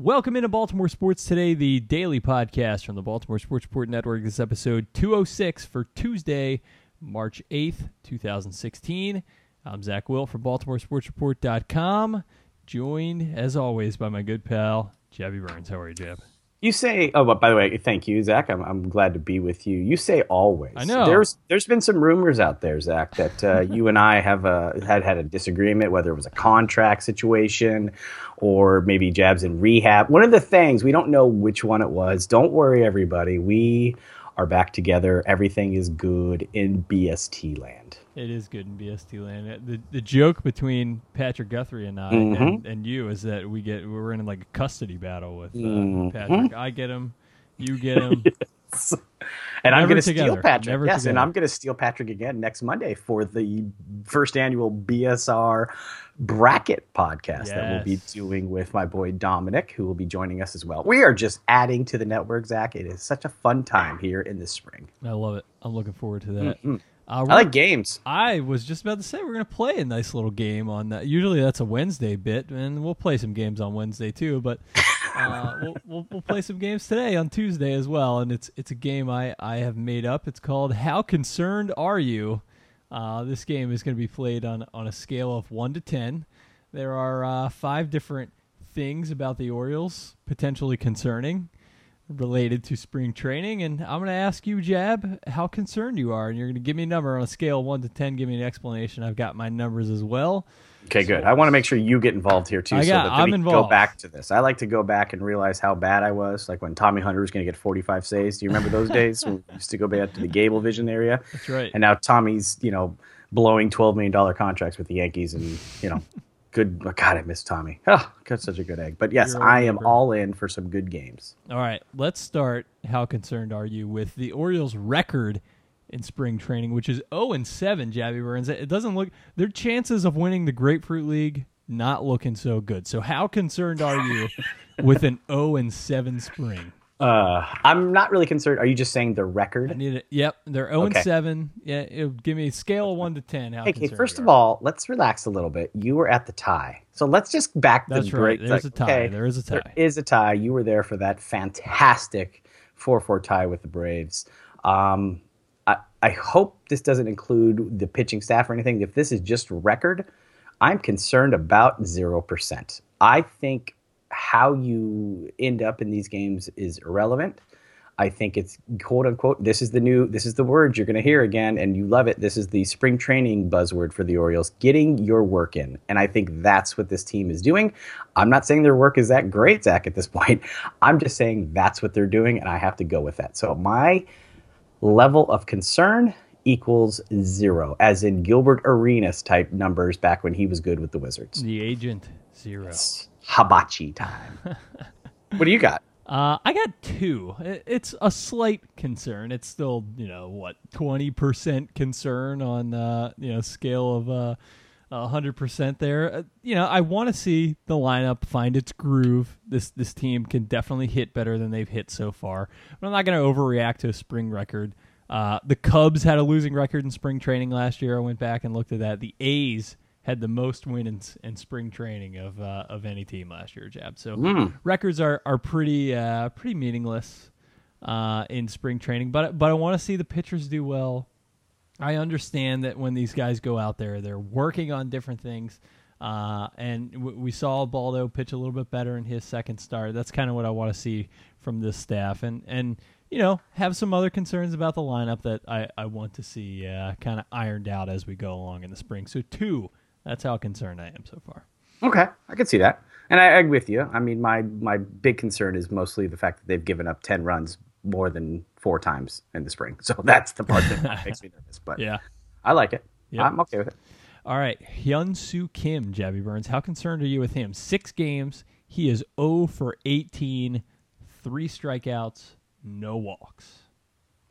Welcome into Baltimore Sports Today, the daily podcast from the Baltimore Sports Report Network. This is episode 206 for Tuesday, March 8th, 2016. I'm Zach Wilt from BaltimoreSportsReport.com, joined, as always, by my good pal, Jabby Burns. How are you, Jab? You say, oh, but by the way, thank you, Zach. I'm, I'm glad to be with you. You say always. I know. There's there's been some rumors out there, Zach, that uh, you and I have uh, had had a disagreement, whether it was a contract situation or maybe Jabs in rehab. One of the things we don't know which one it was. Don't worry, everybody. We are back together. Everything is good in BST land. It is good in BST land. The the joke between Patrick Guthrie and I Mhm. and, and you is that we get we're in like a custody battle with uh, Mhm. Patrick. I get him, you get him. And I'm going to steal. Patrick. Never yes, and. I'm going to steal Patrick again next Monday for the first annual BSR bracket podcast that we'll be doing with my boy Dominic, who will be joining us as well. We are just adding to the network, Zach. It is such a fun time here in the spring. I love it. I'm looking forward to that. Mhm. Uh, I like games. I was just about to say we're gonna play a nice little game on that. Usually that's a Wednesday bit, and we'll play some games on Wednesday too. But uh, we'll, we'll we'll play some games today on Tuesday as well. And it's it's a game I I have made up. It's called How Concerned Are You? Uh, this game is going to be played on on a scale of one to ten. There are uh, five different things about the Orioles potentially concerning related to spring training. And I'm going to ask you, Jab, how concerned you are. And you're going to give me a number on a scale of 1 to 10. Give me an explanation. I've got my numbers as well. Okay, good. I want to make sure you get involved here too, I so that I'm we go back to this. I like to go back and realize how bad I was, like when Tommy Hunter was going to get 45 saves. Do you remember those days? we used to go back to the Gable Vision area. That's right. and now Tommy's you know blowing twelve million dollar contracts with the Yankees, and you know, good. oh, God, I miss Tommy. Ah, oh, got such a good egg. But yes, I am all in for some good games. All right. Let's start. How concerned are you with the Orioles' record in spring training, which is 0 and 7, Jabby Burns? It doesn't look, their chances of winning the Grapefruit League not looking so good. So, how concerned are you with an 0 and 7 spring? Uh, I'm not really concerned. Are you just saying the record? I need it. Yep, they're zero Okay. and seven. Yeah, it'll give me a scale of one to ten. How Okay, concerned first of all, let's relax a little bit. You were at the tie, so let's just back the that's right. break. There's like, a tie. okay, there is a tie. There is a tie. You were there for that fantastic 4 4 tie with the Braves. Um, I, I hope this doesn't include the pitching staff or anything. If this is just record, I'm concerned about 0%. I think how you end up in these games is irrelevant. I think it's quote unquote. This is the new. This is the word you're going to hear again, and you love it. This is the spring training buzzword for the Orioles: getting your work in. And I think that's what this team is doing. I'm not saying their work is that great, Zach. At this point, I'm just saying that's what they're doing, and I have to go with that. So my level of concern equals zero, as in Gilbert Arenas type numbers back when he was good with the Wizards. the agent zero. Hibachi time. what do you got? Uh, I got two. It's a slight concern. It's still, you know, what twenty percent concern on, uh, you know, scale of uh, hundred percent. There, uh, you know, I want to see the lineup find its groove. This this team can definitely hit better than they've hit so far. But I'm not going to overreact to a spring record. Uh, the Cubs had a losing record in spring training last year. I went back and looked at that. The A's had the most wins in, in spring training of uh, of any team last year, Jab. So Mm. records are are pretty uh, pretty meaningless uh, in spring training. But but I want to see the pitchers do well. I understand that when these guys go out there, they're working on different things. Uh, and w- we saw Baldo pitch a little bit better in his second start. That's kind of what I want to see from this staff, and and you know have some other concerns about the lineup that I, I want to see uh, kind of ironed out as we go along in the spring. So two, that's how concerned I am so far. Okay, I can see that, and I agree with you. I mean, my my big concern is mostly the fact that they've given up ten runs more than four times in the spring. So that's the part that makes me nervous. But Yeah. I like it. Yep. I'm okay with it. All right, Hyun Soo Kim, Jabby Burns. How concerned are you with him? Six games. He is 0 for 18, three strikeouts, no walks.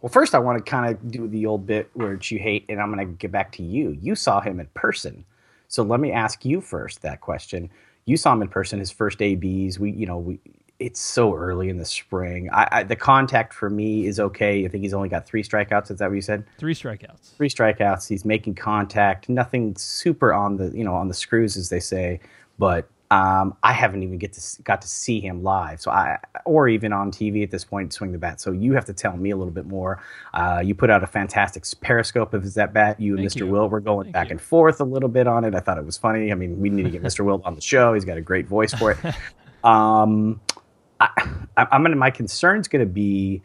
Well, first I want to kind of do the old bit which you hate, and I'm going to get back to you. You saw him in person, so let me ask you first that question. You saw him in person, his first ABs. We, you know, we. It's so early in the spring. I, I, the contact for me is okay. I think he's only got three strikeouts. Is that what you said? Three strikeouts. Three strikeouts. He's making contact. Nothing super on the, you know, on the screws, as they say. But Um, I haven't even get to got to see him live, so I or even on TV at this point, swing the bat. So you have to tell me a little bit more. Uh, you put out a fantastic periscope of his at bat. You and Thank Mr. you. Will were going Thank back you. and forth a little bit on it. I thought it was funny. I mean, we need to get Mr. Will on the show. He's got a great voice for it. Um, I, I- I'm gonna. My concern's gonna be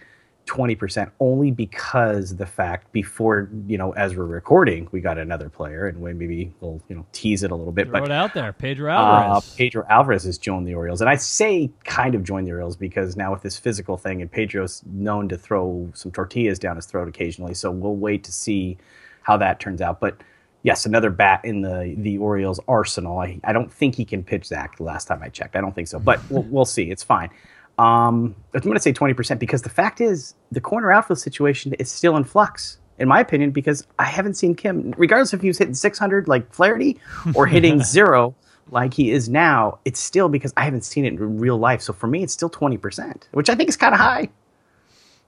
twenty percent only because the fact before you know as we're recording we got another player and we maybe we'll you know tease it a little bit Throw but it out there, Pedro uh, Alvarez. Pedro Alvarez has joined the Orioles, and I say kind of joined the Orioles because now with this physical thing, and Pedro's known to throw some tortillas down his throat occasionally. So we'll wait to see how that turns out. But yes, another bat in the the Orioles arsenal. I, I don't think he can pitch Zach. The last time I checked, I don't think so. But we'll, we'll see. It's fine. Um, I'm going to say 20% because the fact is the corner outfield situation is still in flux, in my opinion, because I haven't seen Kim, regardless if he was hitting 600 like Flaherty or hitting zero like he is now, it's still because I haven't seen it in real life. So for me, it's still 20%, which I think is kind of high.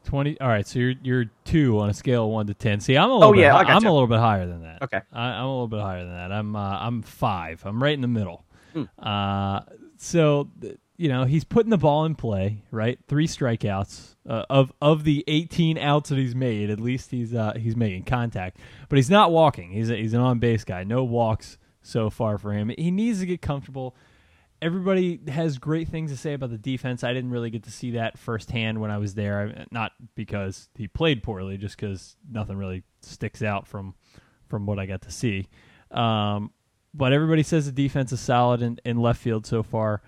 Twenty. All right, so you're you're two on a scale of one to ten. See, I'm a little Oh, bit, yeah, I'm a little bit higher than that. Okay. I, I'm a little bit higher than that. I'm uh, I'm five. I'm right in the middle. Hmm. Uh, so th- you know he's putting the ball in play, right? Three strikeouts uh, of of the 18 outs that he's made. At least he's uh, he's making contact, but he's not walking. He's a, he's an on base guy. No walks so far for him. He needs to get comfortable everybody has great things to say about the defense. I didn't really get to see that firsthand when I was there. Not because he played poorly, just because nothing really sticks out from from what I got to see. Um, but everybody says the defense is solid in, in left field so far.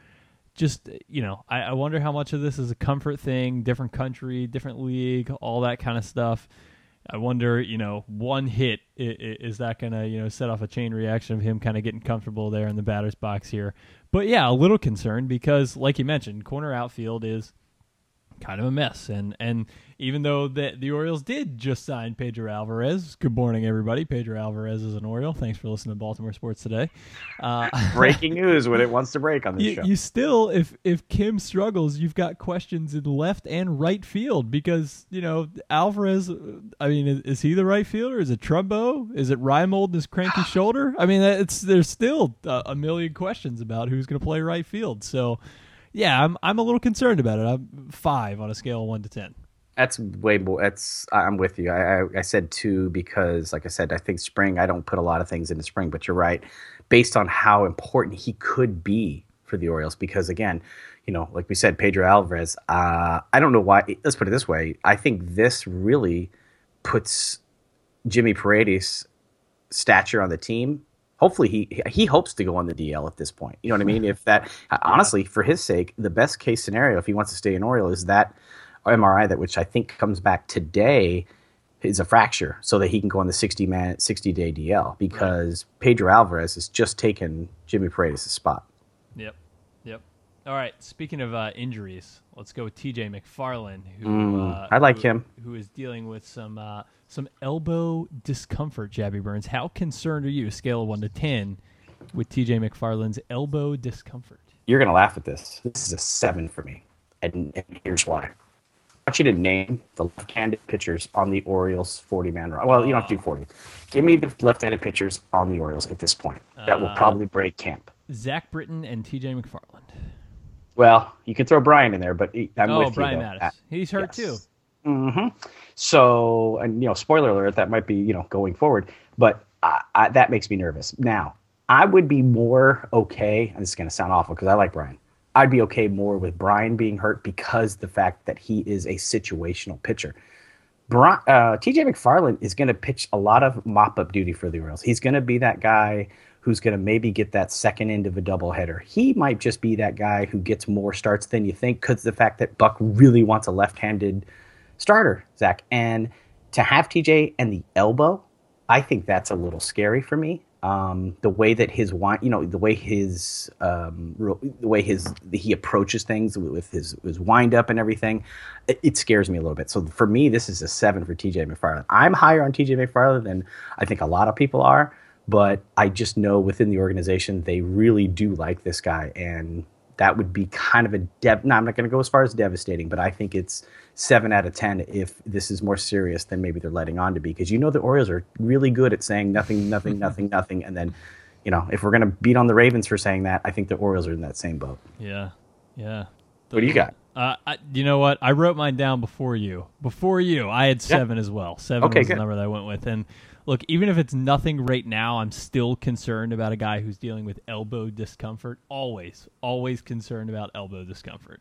Just you know, I, I wonder how much of this is a comfort thing, different country, different league, all that kind of stuff. I wonder, you know, one hit is that going to, you know, set off a chain reaction of him kind of getting comfortable there in the batter's box here. But yeah, a little concerned because, like you mentioned, corner outfield is kind of a mess. And and even though the the Orioles did just sign Pedro Alvarez, good morning everybody. Pedro Alvarez is an Oriole. Thanks for listening to Baltimore Sports today. Uh, Breaking news when it wants to break on this you, show. you still if if Kim struggles, you've got questions in left and right field because you know Alvarez. I mean, is, is he the right fielder? Is it Trumbo? Is it Reimold and his cranky shoulder? I mean, it's there's still a, a million questions about who's going to play right field. So, yeah, I'm I'm a little concerned about it. I'm five on a scale of one to ten. That's way more. That's I'm with you. I, I I said two because, like I said, I think spring. I don't put a lot of things into spring, but you're right. Based on how important he could be for the Orioles, because again, you know, like we said, Pedro Alvarez. Uh, I don't know why. Let's put it this way. I think this really puts Jimmy Paredes' stature on the team. Hopefully, he he hopes to go on the DL at this point. You know what I mean? If that honestly, for his sake, the best case scenario, if he wants to stay in Oriole, is that MRI that which I think comes back today is a fracture, so that he can go on the sixty man sixty day DL because Pedro Alvarez has just taken Jimmy Paredes' spot. Yep. Yep. All right. Speaking of uh, injuries, let's go with TJ McFarland, who Mm, uh, I like who- him. who is dealing with some uh, some elbow discomfort. Jabby Burns, how concerned are you, scale of one to ten, with TJ McFarland's elbow discomfort? You're gonna laugh at this. This is a seven for me, and, and here's why. I want you to name the left-handed pitchers on the Orioles 40-man run. Well, you don't have to do 40. Give me the left-handed pitchers on the Orioles at this point. That will Uh, probably break camp. Zach Britton and TJ McFarland. Well, you can throw Brian in there, but I'm oh, with Brian you. though. Matusz. He's hurt too. Hmm So, and you know, spoiler alert, that might be you know going forward, but I, I, that makes me nervous. Now, I would be more okay. And this is going to sound awful because I like Brian. I'd be okay more with Brian being hurt because the fact that he is a situational pitcher. Uh, TJ McFarland is going to pitch a lot of mop up duty for the Orioles. He's going to be that guy who's going to maybe get that second end of a doubleheader. He might just be that guy who gets more starts than you think because the fact that Buck really wants a left handed starter, Zach. And to have TJ and the elbow, I think that's a little scary for me. Um, the way that his wind, you know, the way his, um, the way his he approaches things with his his wind up and everything, it, it scares me a little bit. So for me, this is a seven for TJ McFarland. I'm higher on TJ McFarland than I think a lot of people are, but I just know within the organization they really do like this guy, and that would be kind of a dev. No, I'm not going to go as far as devastating, but I think it's seven out of ten if this is more serious than maybe they're letting on to be. Because you know the Orioles are really good at saying nothing, nothing, nothing, nothing, and then you know, if we're going to beat on the Ravens for saying that, I think the Orioles are in that same boat. Yeah, yeah. What do you got? Uh, I, you know what? I wrote mine down before you. Before you, I had seven yeah. as well. Seven okay, was good. the number that I went with. And look, even if it's nothing right now, I'm still concerned about a guy who's dealing with elbow discomfort. Always, always concerned about elbow discomfort.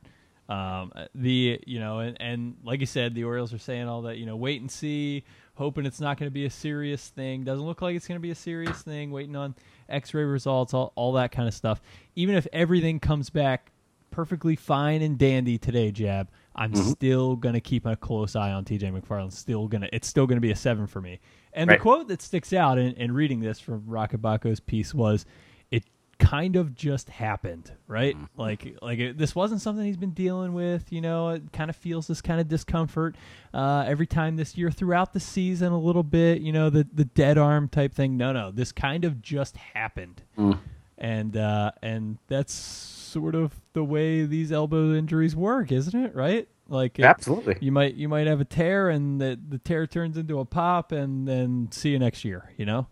Um, the you know, and, and like you said, the Orioles are saying all that. You know, wait and see, hoping it's not going to be a serious thing. Doesn't look like it's going to be a serious thing. Waiting on X-ray results, all all that kind of stuff. Even if everything comes back perfectly fine and dandy today, Jab, I'm mm-hmm. still gonna keep a close eye on TJ McFarland. Still gonna, it's still gonna be a seven for me. And right. the quote that sticks out in, in reading this from Roch Kubatko's piece was, "It kind of just happened, right? Mm-hmm. Like, like it, this wasn't something he's been dealing with. You know, it kind of feels this kind of discomfort uh, every time this year throughout the season, a little bit. You know, the the dead arm type thing. No, no, this kind of just happened." Mm and uh, and that's sort of the way these elbow injuries work, isn't it? Right? Like it, absolutely, you might you might have a tear, and the the tear turns into a pop, and then see you next year. You know.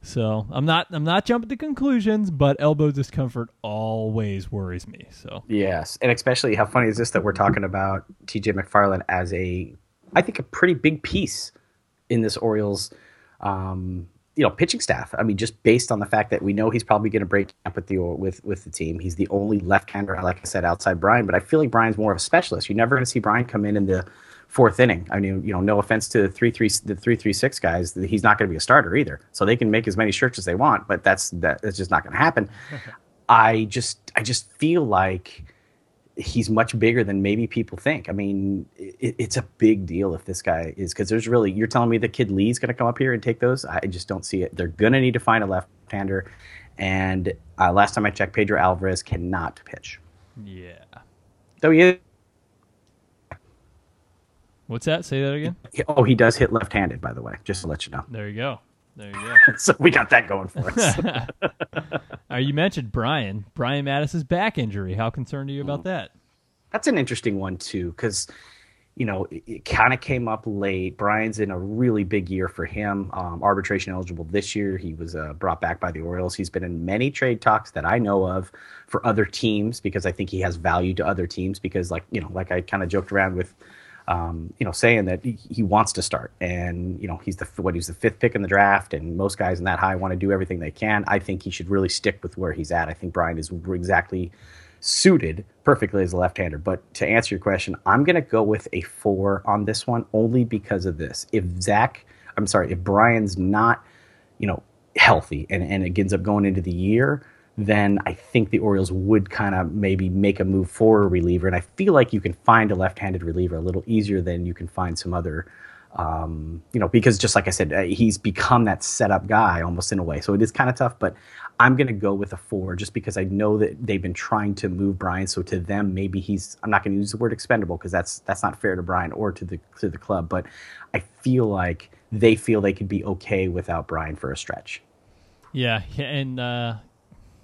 So I'm not I'm not jumping to conclusions, but elbow discomfort always worries me. So yes, and especially how funny is this that we're talking about T.J. McFarland as a I think a pretty big piece in this Orioles um, you know pitching staff. I mean, just based on the fact that we know he's probably going to break up with the with with the team. He's the only left-hander, like I said, outside Brian. But I feel like Brian's more of a specialist. You're never going to see Brian come in in the fourth inning. I mean, you know, no offense to the three three the three three six guys, he's not going to be a starter either. So they can make as many shirts as they want, but that's that, that's just not going to happen. I just I just feel like he's much bigger than maybe people think. I mean, it, it's a big deal if this guy is because there's really you're telling me the kid Lee's going to come up here and take those. I just don't see it. They're going to need to find a left-hander, and uh, last time I checked, Pedro Alvarez cannot pitch. Yeah, though he is. What's that? Say that again. Oh, he does hit left-handed, by the way. Just to let you know. There you go. There you go. so we got that going for us. uh, you mentioned Brian. Brian Matusz's back injury. How concerned are you about that? That's an interesting one too, because you know it, it kind of came up late. Brian's in a really big year for him. Um, arbitration eligible this year. He was uh, brought back by the Orioles. He's been in many trade talks that I know of for other teams because I think he has value to other teams. Because like you know, like I kind of joked around with um, you know, saying that he, he, wants to start, and you know, he's the what he's the fifth pick in the draft, and most guys in that high want to do everything they can. I think he should really stick with where he's at. I think Brian is exactly suited perfectly as a left-hander. But to answer your question, I'm going to go with a four on this one only because of this. If Zach, I'm sorry, if Brian's not, you know, healthy and and it ends up going into the year then I think the Orioles would kind of maybe make a move for a reliever. And I feel like you can find a left-handed reliever a little easier than you can find some other, um, you know, because just like I said, uh, he's become that setup guy almost in a way. So it is kind of tough, but I'm going to go with a four just because I know that they've been trying to move Brian. So to them, maybe he's, I'm not going to use the word expendable because that's, that's not fair to Brian or to the, to the club, but I feel like they feel they could be okay without Brian for a stretch. Yeah, and uh,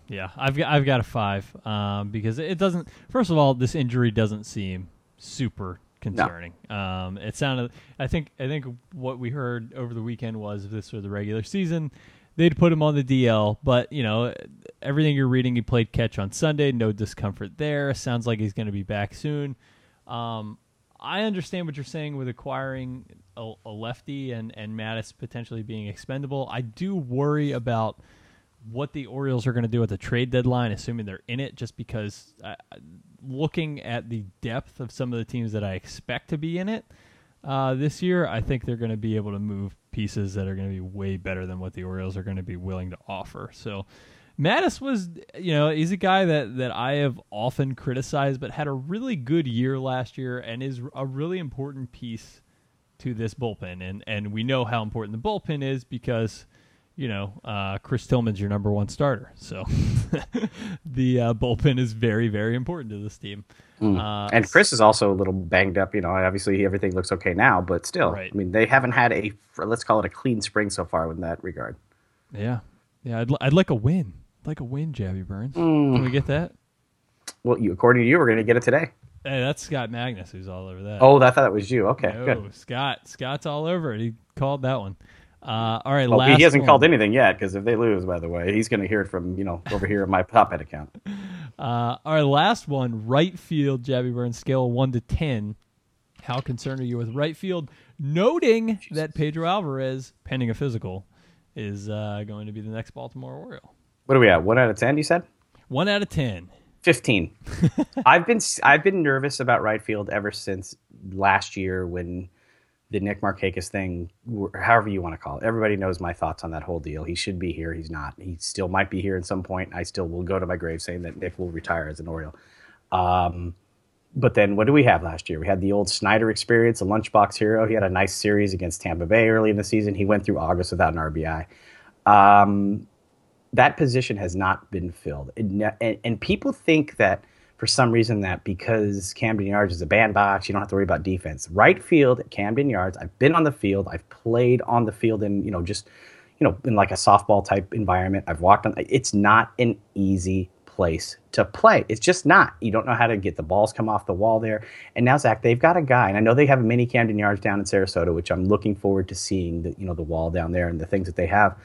yeah, I've got I've got a five um, because it doesn't. First of all, this injury doesn't seem super concerning. No. Um, it sounded. I think I think what we heard over the weekend was if this were the regular season, they'd put him on the DL. But you know, everything you're reading, he played catch on Sunday. No discomfort there. Sounds like he's going to be back soon. Um, I understand what you're saying with acquiring a, a lefty and and Matusz potentially being expendable. I do worry about what the Orioles are going to do at the trade deadline, assuming they're in it, just because uh, looking at the depth of some of the teams that I expect to be in it uh, this year, I think they're going to be able to move pieces that are going to be way better than what the Orioles are going to be willing to offer. So. Matusz was, you know, he's a guy that, that I have often criticized, but had a really good year last year and is a really important piece to this bullpen. And, and we know how important the bullpen is because you know, uh, Chris Tillman's your number one starter. So the uh, bullpen is very, very important to this team. Mm. Uh, and Chris is also a little banged up. You know, obviously everything looks okay now, but still, right. I mean, they haven't had a let's call it a clean spring so far in that regard. Yeah, yeah, I'd, I'd like a win, I'd like a win, Jabby Burns. Mm. Can we get that? Well, you, according to you, we're going to get it today. Hey, that's Scott Magnus who's all over that. Oh, I thought that was you. Okay, no, good. Scott, Scott's all over it. He called that one. Uh, all right, Well, he hasn't one. called anything yet because if they lose, by the way, he's going to hear it from you know over here at my top head account. Uh, our last one, right field, Jabby Burns, scale 1 to 10. How concerned are you with right field? Noting that Pedro Alvarez, pending a physical, is uh, going to be the next Baltimore Oriole. What are we at? One out of ten? You said 1 out of 10. fifteen. I've been I've been nervous about right field ever since last year when the Nick Markakis thing, however you want to call it. Everybody knows my thoughts on that whole deal. He should be here. He's not. He still might be here at some point. I still will go to my grave saying that Nick will retire as an Oriole. Um, but then what do we have last year? We had the old Snider experience, a lunchbox hero. He had a nice series against Tampa Bay early in the season. He went through August without an RBI. Um, that position has not been filled. Ne- and, and people think that for some reason that because Camden Yards is a bandbox, you don't have to worry about defense. Right field at Camden Yards, I've been on the field, I've played on the field in, you know, just, you know, in like a softball type environment. I've walked on it's not an easy place to play. It's just not. You don't know how to get the balls come off the wall there. And now Zach, they've got a guy, and I know they have a mini Camden Yards down in Sarasota, which I'm looking forward to seeing the you know the wall down there and the things that they have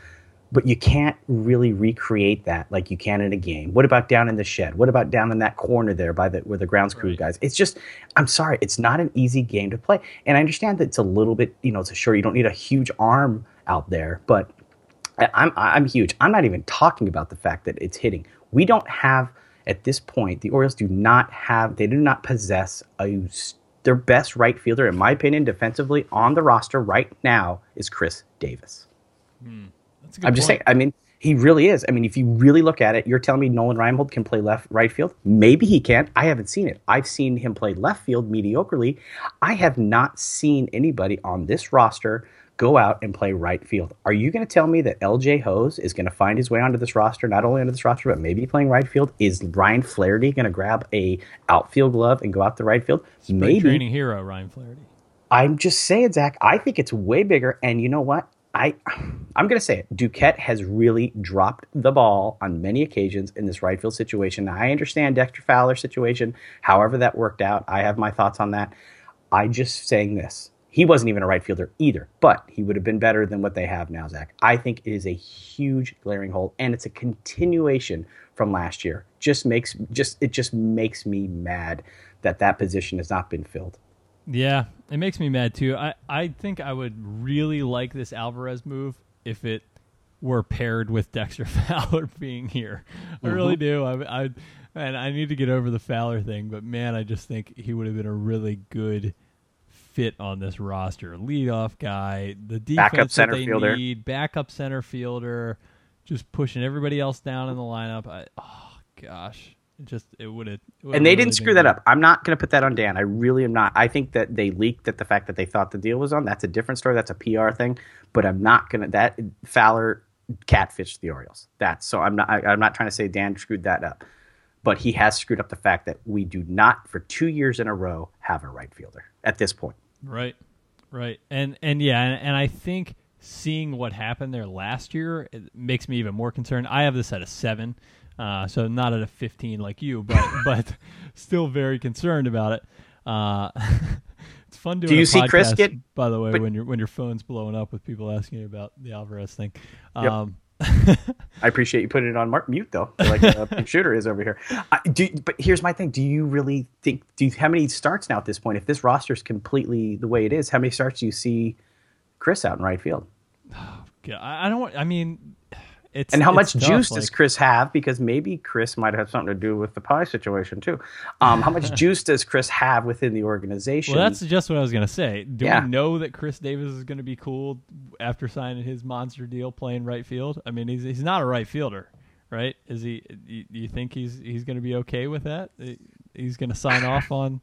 but you can't really recreate that like you can in a game. What about down in the shed? What about down in that corner there by the where the grounds crew Right. guys? It's just I'm sorry, it's not an easy game to play. And I understand that it's a little bit, you know, it's a sure you don't need a huge arm out there, but I'm I'm huge. I'm not even talking about the fact that it's hitting. We don't have at this point the Orioles do not have they do not possess a their best right fielder in my opinion defensively on the roster right now is Chris Davis. That's a good I'm just saying. I mean, he really is. I mean, if you really look at it, you're telling me Nolan Reimold can play left, right field. Maybe he can't. I haven't seen it. I've seen him play left field mediocrely. I have not seen anybody on this roster go out and play right field. Are you going to tell me that LJ Hoes is going to find his way onto this roster? Not only onto this roster, but maybe playing right field. Is Ryan Flaherty going to grab a outfield glove and go out the right field? Spring maybe. training hero, Ryan Flaherty. I'm just saying, Zach. I think it's way bigger. And you know what? I I'm going to say it. Duquette has really dropped the ball on many occasions in this right field situation. Now, I understand Dexter Fowler situation. However that worked out, I have my thoughts on that. I just saying this. He wasn't even a right fielder either, but he would have been better than what they have now, Zach. I think it is a huge glaring hole, and it's a continuation from last year. Just makes just it just makes me mad that that position has not been filled. Yeah, it makes me mad too. I, I think I would really like this Alvarez move if it were paired with Dexter Fowler being here. I really mm-hmm. do. I, I and I need to get over the Fowler thing, but man, I just think he would have been a really good fit on this roster. Leadoff guy, the defense Backup that center they fielder. need, backup center fielder, just pushing everybody else down in the lineup. I, oh gosh, just it would have. and they didn't screw that up. I'm not going to put that on Dan. I really am not. I think that they leaked that the fact that they thought the deal was on. That's a different story. That's a PR thing. But I'm not going to. That Fowler catfished the Orioles. That's so. I'm not. I, I'm not trying to say Dan screwed that up. But he has screwed up the fact that we do not, for two years in a row, have a right fielder at this point. Right, right, and and yeah, and, and I think seeing what happened there last year it makes me even more concerned. I have this at a seven, uh, so not at a fifteen like you, but but still very concerned about it. Uh, it's fun doing. Do you see Chris get- By the way, but- when your when your phone's blowing up with people asking you about the Alvarez thing. Yep. Um, I appreciate you putting it on mark, mute though, like a shooter is over here. I, do, but here's my thing: Do you really think? Do you, how many starts now at this point? If this roster is completely the way it is, how many starts do you see Chris out in right field? I I don't. want- I mean, it's And how much tough, juice like- does Chris have? Because maybe Chris might have something to do with the pie situation too. Um, how much juice does Chris have within the organization? Well, that's just what I was gonna say. Do Yeah. we know that Chris Davis is gonna be cool after signing his monster deal playing right field? I mean, he's he's not a right fielder, right? Is he? Do you think he's he's gonna be okay with that? He's gonna sign off on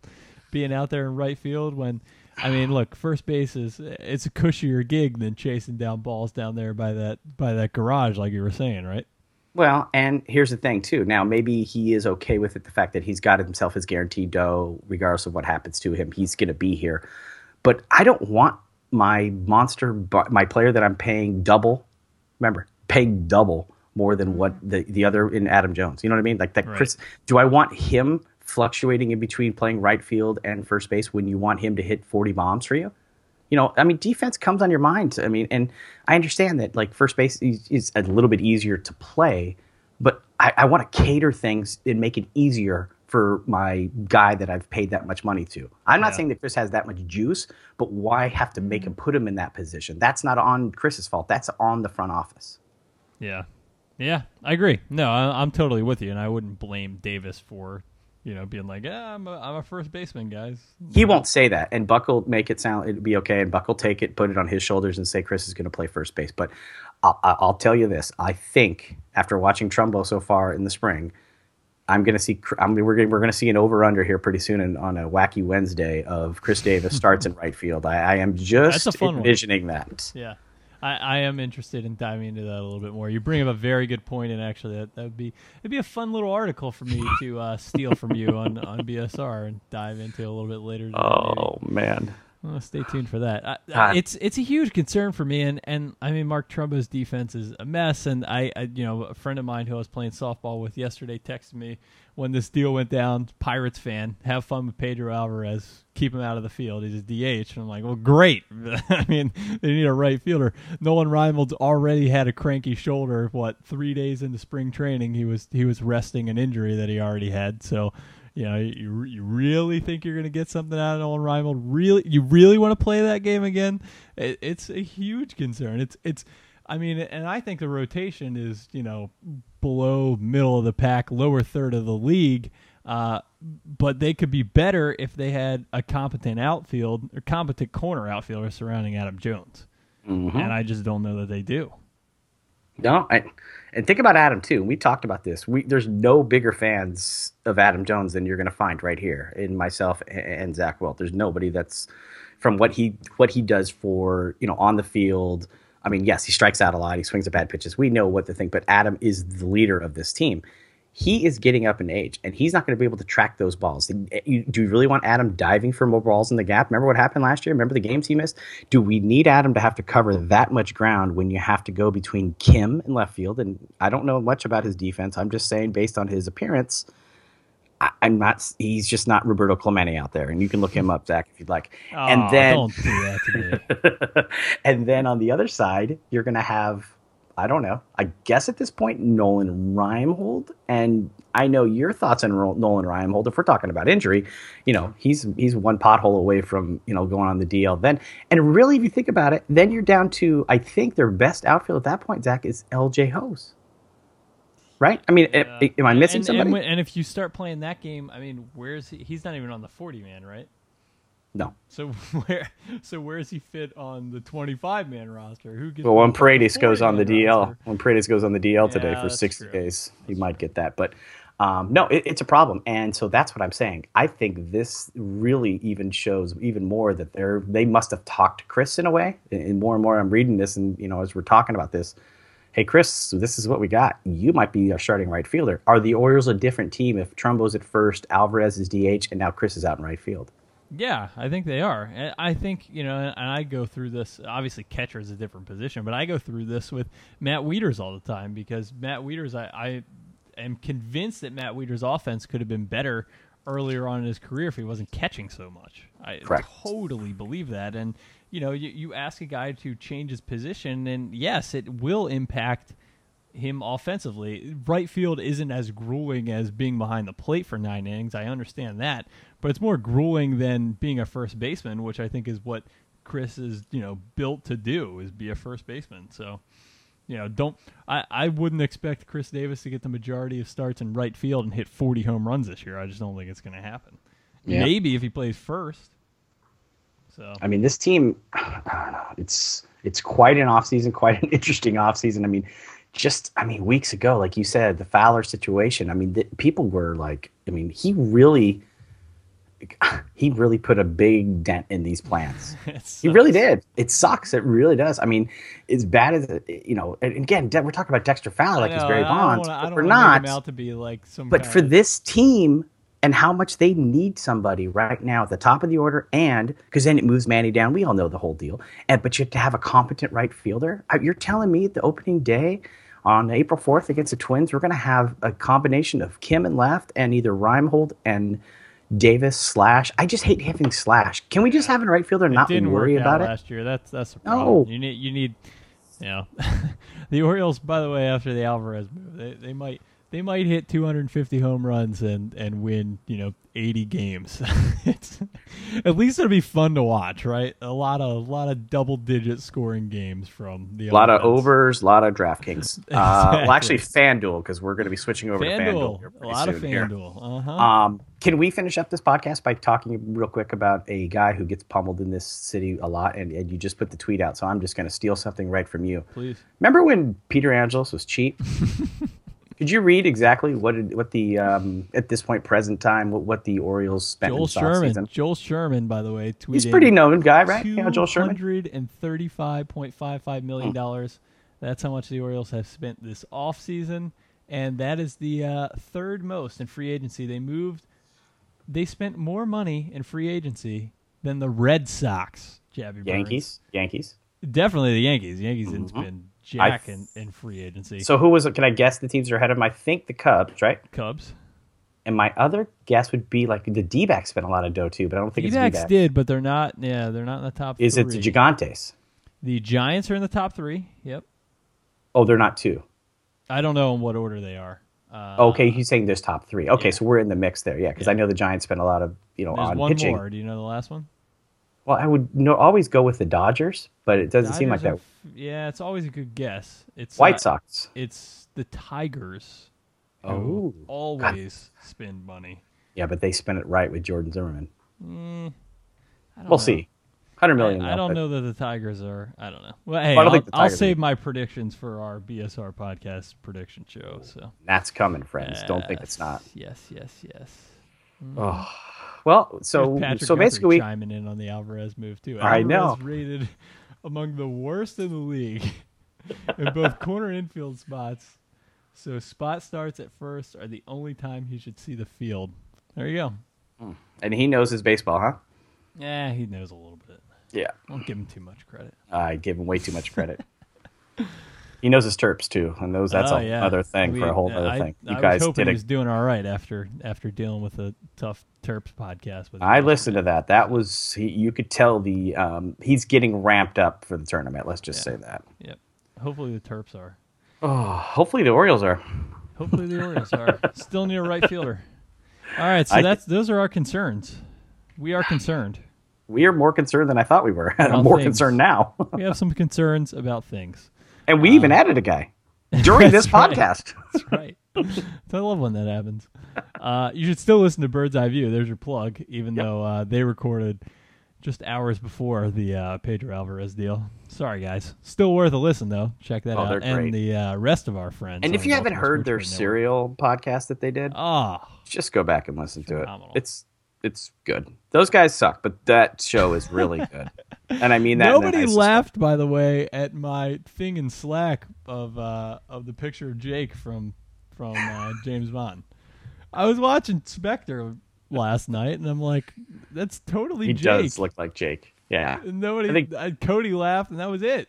being out there in right field when. I mean, look, first base is it's a cushier gig than chasing down balls down there by that by that garage, like you were saying, right? Well, and here's the thing too. Now, maybe he is okay with it. The fact that he's got himself his guaranteed dough, regardless of what happens to him, he's going to be here. But I don't want my monster, my player that I'm paying double. Remember, paying double more than what mm-hmm. the the other in Adam Jones. You know what I mean? Like that, Right. Chris. Do I want him fluctuating in between playing right field and first base when you want him to hit 40 bombs for you? You know, I mean, defense comes on your mind. I mean, and I understand that like first base is, is a little bit easier to play, but I, I want to cater things and make it easier for my guy that I've paid that much money to. I'm not Yeah. saying that Chris has that much juice, but why have to make him put him in that position? That's not on Chris's fault. That's on the front office. Yeah, yeah, I agree. No, I, I'm totally with you, and I wouldn't blame Davis for you know being like, yeah, I'm a, I'm a first baseman, guys. He won't say that, and Buck will make it sound it'd be okay, and Buck will take it, put it on his shoulders, and say Chris is going to play first base. But I'll, I'll tell you this: I think after watching Trumbo so far in the spring, I'm going to see. I'm, we're going we're going to see an over under here pretty soon, and on a wacky Wednesday of Chris Davis starts in right field. I, I am just fun one. envisioning that. Yeah. I, I am interested in diving into that a little bit more. You bring up a very good point, and actually, that, that would be it'd be a fun little article for me to uh, steal from you on, on BSR and dive into a little bit later. maybe. Oh man, Well, stay tuned for that. I, it's it's a huge concern for me, and, and I mean Mark Trumbo's defense is a mess. And I, I, you know, a friend of mine who I was playing softball with yesterday texted me when this deal went down. Pirates fan, have fun with Pedro Alvarez. Keep him out of the field. He's a DH. And I'm like, well, great. I mean, they need a right fielder. Nolan Reimold's already had a cranky shoulder. What three days into spring training, he was he was resting an injury that he already had. So you know, you, you really think you're going to get something out of Nolan Reimold? Really, you really want to play that game again? It, it's a huge concern. It's it's, I mean, and I think the rotation is you know below middle of the pack, lower third of the league. Uh, but they could be better if they had a competent outfield or competent corner outfielder surrounding Adam Jones. And I just don't know that they do. No, I, and think about Adam too. We talked about this. We there's no bigger fans of Adam Jones than you're going to find right here in myself and, Zach Wilt. There's nobody that's from what he what he does for you know on the field. I mean, yes, he strikes out a lot. He swings at bad pitches. We know what to think, but Adam is the leader of this team. He is getting up in age, and he's not going to be able to track those balls. Eh, you- Do you really want Adam diving for more balls in the gap? Remember what happened last year? Remember the games he missed? Do we need Adam to have to cover that much ground when you have to go between Kim and left field? And I don't know much about his defense. I'm just saying, based on his appearance, I, I'm not. He's just not Roberto Clemente out there, and you can look him up, Zach, if you'd like. and then don't do that to me. and then on the other side, you're going to have, I don't know, I guess at this point, Nolan Reimold. And I know your thoughts on Ro- Nolan Reimold. If we're talking about injury, you know, he's he's one pothole away from, you know, going on the DL then. And really, if you think about it, then you're down to, I think their best outfield at that point, Zach, is LJ Hoes. Right? I mean, Yeah. am I missing and, somebody? And, and if you start playing that game, I mean, where's he? He's not even on the 40 man, right? No. So where so where does he fit on the 25 man roster? Who gets Well, when moved on the Paredes goes on the DL, roster? when Paredes goes on the DL today Yeah, for that's 60 true. days, you might get that. But um, no, it, it's a problem, and so that's what I'm saying. I think this really even shows even more that they're they must have talked to Chris in a way. And and more and more, I'm reading this, and you know, as we're talking about this, hey Chris, this is what we got. You might be our starting right fielder. Are the Orioles a different team if Trumbo's at first, Alvarez is DH, and now Chris is out in right field? Yeah, I think they are. And I think, you know, and I go through this. Obviously, catcher is a different position, but I go through this with Matt Wieters all the time because Matt Wieters, I, I am convinced that Matt Wieters' offense could have been better earlier on in his career if he wasn't catching so much. I Correct. totally believe that. And, you know, you, you ask a guy to change his position, and yes, it will impact him offensively. Right field isn't as grueling as being behind the plate for nine innings. I understand that, but it's more grueling than being a first baseman, which I think is what Chris is, you know, built to do is be a first baseman. So, you know, don't I, I wouldn't expect Chris Davis to get the majority of starts in right field and hit 40 home runs this year. I just don't think it's going to happen. Yeah. Maybe if he plays first. So, I mean, this team, I don't know. It's it's quite an offseason, quite an interesting offseason. I mean, just I mean, weeks ago, like you said, the Fowler situation. I mean, the, people were like, I mean, he really, he really put a big dent in these plans. He really did. It sucks. It really does. I mean, as bad as you know. And again, we're talking about Dexter Fowler like I he's Barry Bonds, wanna- but we're not. out to be like some But for of- this team and how much they need somebody right now at the top of the order, and because then it moves Manny down, we all know the whole deal. And but you have to have a competent right fielder. You're telling me the opening day on April 4th against the Twins, we're going to have a combination of Kim and left, and either Reimold and Davis slash. I just hate having slash. Can we just have a right fielder and not didn't worry work out about it? last year. That's that's a problem. No. You need you need you know the Orioles. By the way, after the Alvarez move, they, they might they might hit 250 home runs and and win you know 80 games. it's at least it'll be fun to watch, right? A lot of a lot of double digit scoring games from the A lot of overs, a lot of DraftKings. Uh, well, actually, FanDuel because we're going to be switching over to FanDuel. A lot of. FanDuel. Uh huh. Um, can we finish up this podcast by talking real quick about a guy who gets pummeled in this city a lot? And, and you just put the tweet out, so I'm just going to steal something right from you. Please. Remember when Peter Angelos was cheap? Could you read exactly what it, what the um, at this point present time what, what the Orioles spent Joel Sherman. offseason? Joel Sherman, by the way, tweeted. He's a pretty known guy, right? Yeah, Joel Sherman. Two hundred and thirty-five point five five million dollars. That's how much the Orioles have spent this offseason, and that is the uh, third most in free agency. They moved. They spent more money in free agency than the Red Sox. Jabby Burns. Yankees, Yankees. definitely the Yankees. Yankees have been Mm-hmm. Jack in, in free agency. So who was? it? Can I guess the teams are ahead of them? I think the Cubs, right? Cubs. And my other guess would be like the D-backs spent a lot of dough too, but I don't think it's D-backs D-backs. did, but they're not. Yeah, they're not in the top. Is it the Gigantes? The Giants are in the top three. Yep. Oh, they're not two. I don't know in what order they are. Uh, Okay, he's saying there's top three. Okay, yeah. so we're in the mix there, yeah, because I know the Giants spent a lot of you know There's on one pitching. more. Do you know the last one? Well, I would no, always go with the Dodgers, but it doesn't seem like Dodgers that. are yeah, it's always a good guess. It's White uh, Sox. It's the Tigers. Oh. who always spend money. Yeah, but they spent it right with Jordan Zimmermann. Don't We'll know. see. Hundred million. I, I don't but- know that the Tigers are. I don't know. Well, hey, Well, I'll, I'll save are. my predictions for our BSR podcast prediction show. So That's coming, friends. Don't think it's not. Yes, yes, yes. Oh. Well, so so Guthrie basically, we, chiming in on the Alvarez move too. I Alvarez know. rated among the worst in the league in both corner infield spots. So spot starts at first are the only time he should see the field. There you go. Hmm. and he knows his baseball, huh? Yeah, he knows a little bit. Yeah. Don't give him too much credit. I give him way too much credit. he knows his terps too, and those that's Oh, a yeah. other thing We- for a whole other I, thing. You I guys was hoping did he was doing all right after after dealing with a tough Terps podcast. With I listened to that. That was he, you could tell the um, he's getting ramped up for the tournament. Let's just Yeah. say that. Yep. Hopefully the Terps are. Oh, hopefully the Orioles are. Hopefully the Orioles are. Still need a right fielder. All right, so I- that's those are our concerns. We are concerned. We are more concerned than I thought we were. I'm more things. concerned now. We have some concerns about things. And we even added a guy during this right. podcast. That's right. I love when that happens. Uh, you should still listen to Bird's Eye View. There's your plug, even Yep. though uh, they recorded just hours before the uh, Pedro Alvarez deal. Sorry, guys. Still worth a listen, though. Check that Oh, out. And the uh, rest of our friends. And if you haven't heard their serial podcast that they did, Ah, just go back and listen to it. It's it's good. Those guys suck, but that show is really good. And I mean that. Nobody laughed, by the way, at my thing in Slack of uh, of the picture of Jake from from uh, James Bond. I was watching Spectre last night, and I'm like, "That's totally He Jake." does look like Jake. Yeah. And nobody, I think- Cody laughed, and that was it.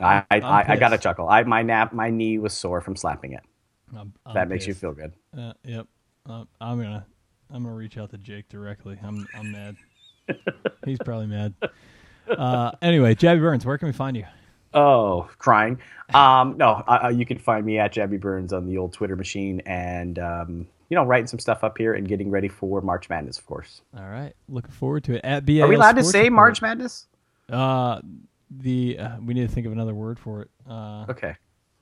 I I, I, I got a chuckle. I my nap my knee was sore from slapping it. I'm, I'm that makes you feel good. Uh, yep. Uh, I'm gonna I'm gonna reach out to Jake directly. I'm I'm mad. He's probably mad. Uh, anyway, Jabby Burns, where can we find you? Oh, crying. Um, no, uh, you can find me at Jabby Burns on the old Twitter machine, and um, you know, writing some stuff up here and getting ready for March Madness, of course. All right, looking forward to it. At BA Are we allowed to say March Madness? Uh, the uh, we need to think of another word for it. Uh, Okay.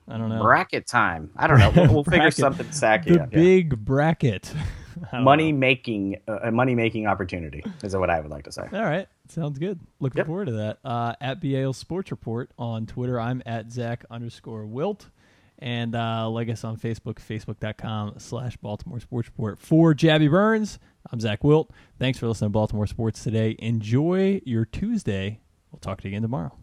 I don't know. Bracket time. I don't know. We'll, we'll figure something sacky. the out, yeah. big bracket. Money know. making uh, a money making opportunity is what I would like to say. All right, sounds good. Looking Yep. forward to that. Uh, at BAL Sports Report on Twitter, I'm at Zach underscore Wilt. And uh, like us on Facebook, facebook.com slash Baltimore Sports Report. For Jabby Burns, I'm Zach Wilt. Thanks for listening to Baltimore Sports today. Enjoy your Tuesday. We'll talk to you again tomorrow.